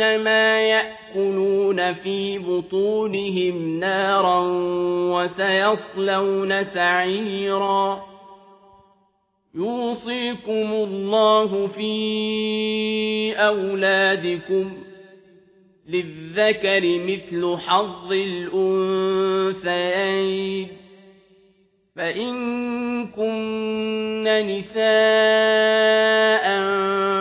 إنما يأكلون في بطونهم نارا وسيصلون سعيرا يوصيكم الله في أولادكم للذكر مثل حظ الأنثيين فإن كن نساء